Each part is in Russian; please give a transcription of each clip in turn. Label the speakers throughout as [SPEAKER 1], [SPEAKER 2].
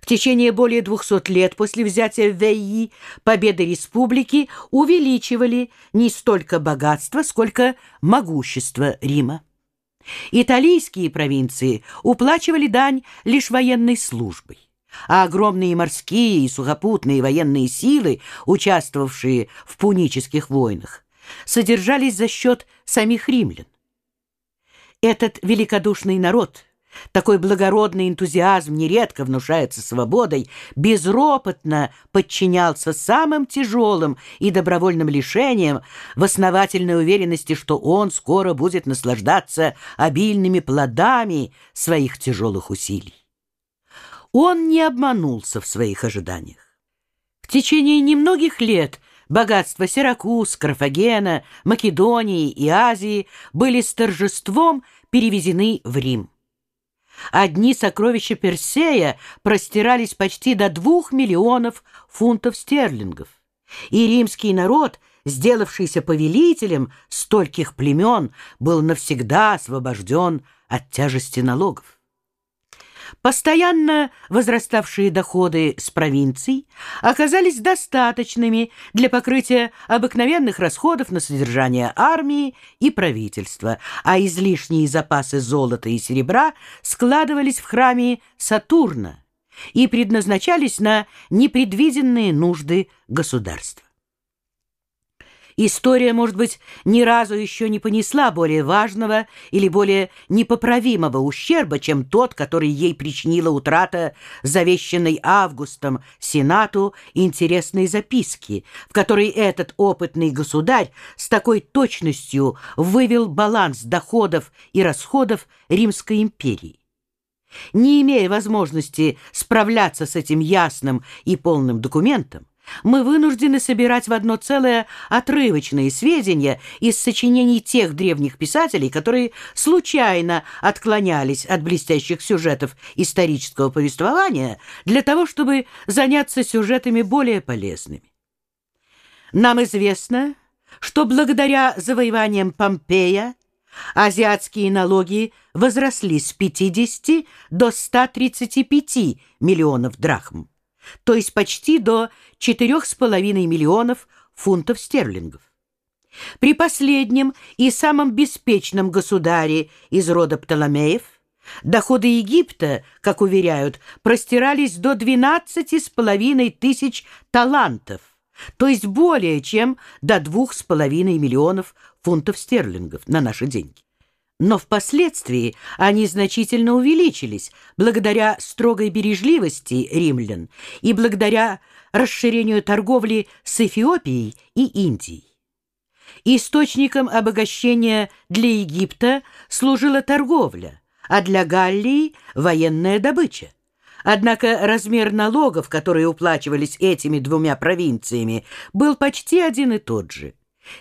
[SPEAKER 1] В течение более 200 лет после взятия Вейи победы республики увеличивали не столько богатство, сколько могущество Рима. Италийские провинции уплачивали дань лишь военной службой, а огромные морские и сухопутные военные силы, участвовавшие в пунических войнах, содержались за счет самих римлян. Этот великодушный народ – такой благородный энтузиазм нередко внушается свободой, безропотно подчинялся самым тяжелым и добровольным лишениям в основательной уверенности, что он скоро будет наслаждаться обильными плодами своих тяжелых усилий. Он не обманулся в своих ожиданиях. В течение немногих лет богатства Сиракуз, Карфагена, Македонии и Азии были с торжеством перевезены в Рим. Одни сокровища Персея простирались почти до двух миллионов фунтов стерлингов. И римский народ, сделавшийся повелителем стольких племен, был навсегда освобожден от тяжести налогов. Постоянно возраставшие доходы с провинций оказались достаточными для покрытия обыкновенных расходов на содержание армии и правительства, а излишние запасы золота и серебра складывались в храме Сатурна и предназначались на непредвиденные нужды государства. История, может быть, ни разу еще не понесла более важного или более непоправимого ущерба, чем тот, который ей причинила утрата завещанной Августом Сенату интересной записки, в которой этот опытный государь с такой точностью вывел баланс доходов и расходов Римской империи. Не имея возможности справляться с этим ясным и полным документом, мы вынуждены собирать в одно целое отрывочные сведения из сочинений тех древних писателей, которые случайно отклонялись от блестящих сюжетов исторического повествования для того, чтобы заняться сюжетами более полезными. Нам известно, что благодаря завоеваниям Помпея азиатские налоги возросли с 50 до 135 миллионов драхм то есть почти до 4,5 миллионов фунтов стерлингов. При последнем и самом беспечном государе из рода Птоломеев доходы Египта, как уверяют, простирались до 12,5 тысяч талантов, то есть более чем до 2,5 миллионов фунтов стерлингов на наши деньги. Но впоследствии они значительно увеличились благодаря строгой бережливости римлян и благодаря расширению торговли с Эфиопией и Индией. Источником обогащения для Египта служила торговля, а для Галлии – военная добыча. Однако размер налогов, которые уплачивались этими двумя провинциями, был почти один и тот же.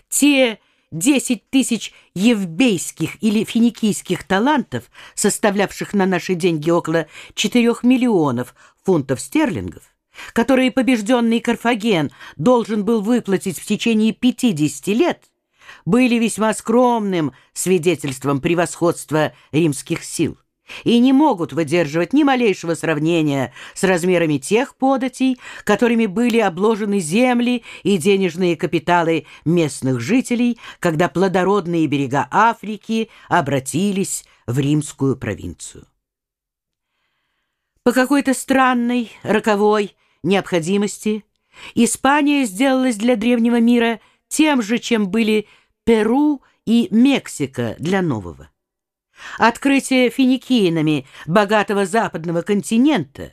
[SPEAKER 1] Те 10 тысяч евбейских или финикийских талантов, составлявших на наши деньги около 4 миллионов фунтов стерлингов, которые побежденный Карфаген должен был выплатить в течение 50 лет, были весьма скромным свидетельством превосходства римских сил и не могут выдерживать ни малейшего сравнения с размерами тех податей, которыми были обложены земли и денежные капиталы местных жителей, когда плодородные берега Африки обратились в римскую провинцию. По какой-то странной, роковой необходимости Испания сделалась для древнего мира тем же, чем были Перу и Мексика для нового. Открытие финикийнами богатого западного континента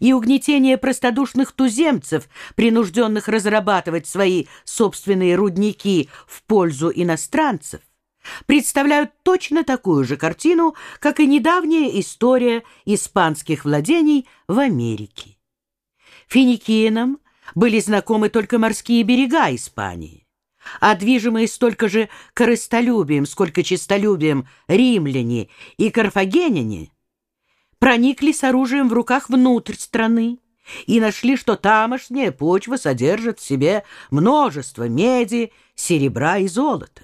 [SPEAKER 1] и угнетение простодушных туземцев, принужденных разрабатывать свои собственные рудники в пользу иностранцев, представляют точно такую же картину, как и недавняя история испанских владений в Америке. Финикиянам были знакомы только морские берега Испании а движимые столько же корыстолюбием, сколько честолюбием римляне и карфагеняне, проникли с оружием в руках внутрь страны и нашли, что тамошняя почва содержит в себе множество меди, серебра и золота.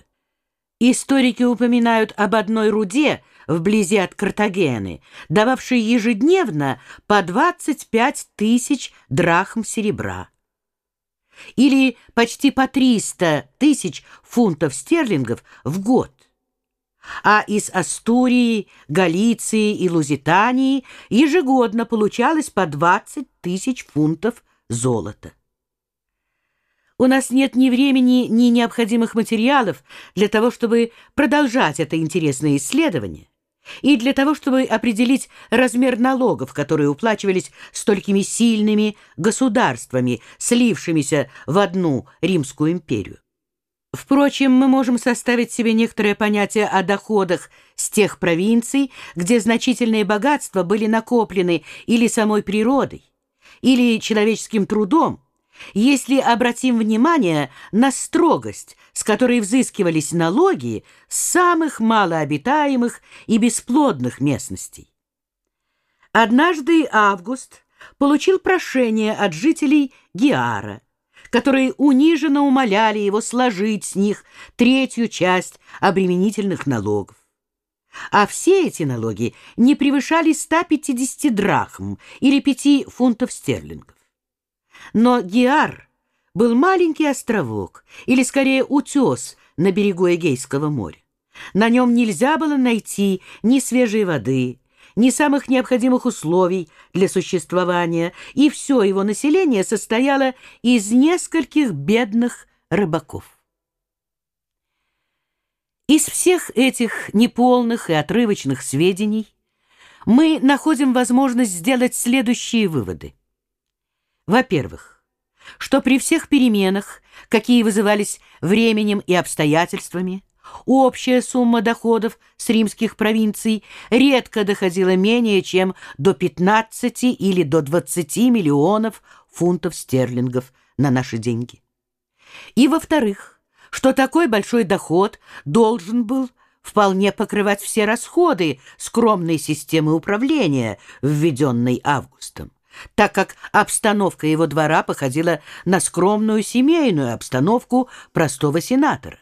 [SPEAKER 1] Историки упоминают об одной руде, вблизи от Картагены, дававший ежедневно по 25 тысяч драхм серебра или почти по 300 тысяч фунтов стерлингов в год. А из Астурии, Галиции и Лузитании ежегодно получалось по 20 тысяч фунтов золота. У нас нет ни времени, ни необходимых материалов для того, чтобы продолжать это интересное исследование и для того, чтобы определить размер налогов, которые уплачивались столькими сильными государствами, слившимися в одну Римскую империю. Впрочем, мы можем составить себе некоторое понятие о доходах с тех провинций, где значительные богатства были накоплены или самой природой, или человеческим трудом, если обратим внимание на строгость, с которой взыскивались налоги с самых малообитаемых и бесплодных местностей. Однажды Август получил прошение от жителей Гиара, которые униженно умоляли его сложить с них третью часть обременительных налогов. А все эти налоги не превышали 150 драхм или 5 фунтов стерлингов. Но Гиар был маленький островок, или скорее утес на берегу Эгейского моря. На нем нельзя было найти ни свежей воды, ни самых необходимых условий для существования, и все его население состояло из нескольких бедных рыбаков. Из всех этих неполных и отрывочных сведений мы находим возможность сделать следующие выводы. Во-первых, что при всех переменах, какие вызывались временем и обстоятельствами, общая сумма доходов с римских провинций редко доходила менее чем до 15 или до 20 миллионов фунтов стерлингов на наши деньги. И, во-вторых, что такой большой доход должен был вполне покрывать все расходы скромной системы управления, введенной Августом так как обстановка его двора походила на скромную семейную обстановку простого сенатора,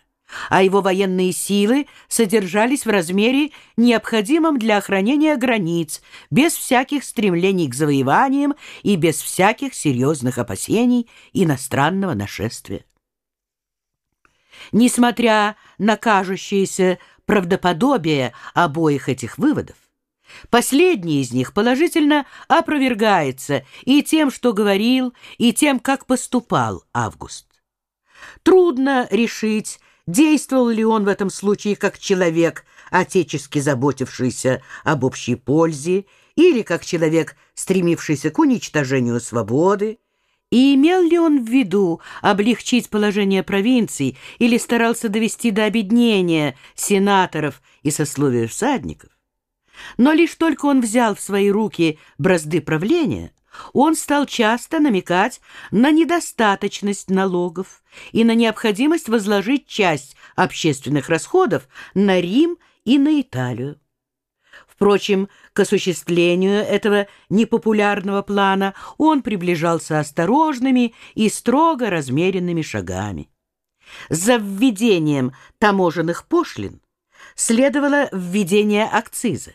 [SPEAKER 1] а его военные силы содержались в размере, необходимом для охранения границ, без всяких стремлений к завоеваниям и без всяких серьезных опасений иностранного нашествия. Несмотря на кажущееся правдоподобие обоих этих выводов, Последний из них положительно опровергается и тем, что говорил, и тем, как поступал Август. Трудно решить, действовал ли он в этом случае как человек, отечески заботившийся об общей пользе, или как человек, стремившийся к уничтожению свободы, и имел ли он в виду облегчить положение провинций или старался довести до обеднения сенаторов и сословия всадников? Но лишь только он взял в свои руки бразды правления, он стал часто намекать на недостаточность налогов и на необходимость возложить часть общественных расходов на Рим и на Италию. Впрочем, к осуществлению этого непопулярного плана он приближался осторожными и строго размеренными шагами. За введением таможенных пошлин следовало введение акциза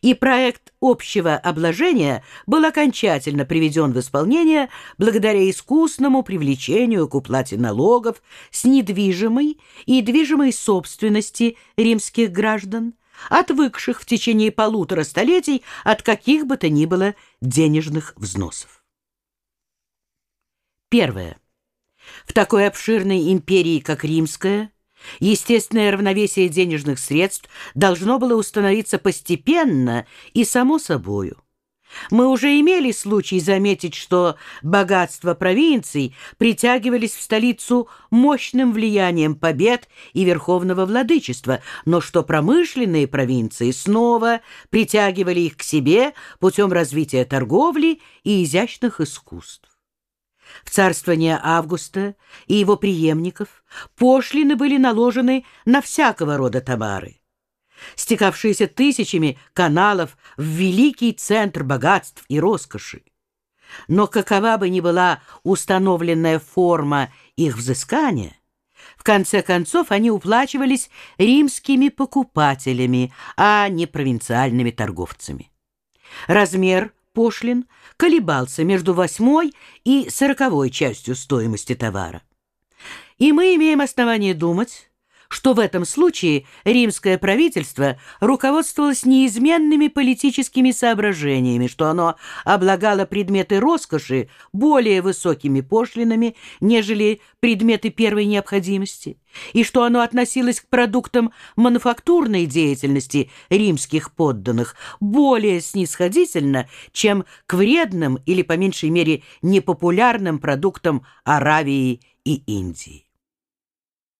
[SPEAKER 1] и проект общего обложения был окончательно приведен в исполнение благодаря искусному привлечению к уплате налогов с недвижимой и движимой собственности римских граждан, отвыкших в течение полутора столетий от каких бы то ни было денежных взносов. Первое. В такой обширной империи, как Римская, Естественное равновесие денежных средств должно было установиться постепенно и само собою. Мы уже имели случай заметить, что богатства провинций притягивались в столицу мощным влиянием побед и верховного владычества, но что промышленные провинции снова притягивали их к себе путем развития торговли и изящных искусств. В царствование Августа и его преемников пошлины были наложены на всякого рода товары. Стекавшиеся тысячами каналов в великий центр богатств и роскоши. Но какова бы ни была установленная форма их взыскания, В конце концов, они уплачивались римскими покупателями, а не провинциальными торговцами. Размер пошлин колебался между восьмой и сороковой частью стоимости товара. И мы имеем основание думать, что в этом случае римское правительство руководствовалось неизменными политическими соображениями, что оно облагало предметы роскоши более высокими пошлинами, нежели предметы первой необходимости, и что оно относилось к продуктам мануфактурной деятельности римских подданных более снисходительно, чем к вредным или, по меньшей мере, непопулярным продуктам Аравии и Индии.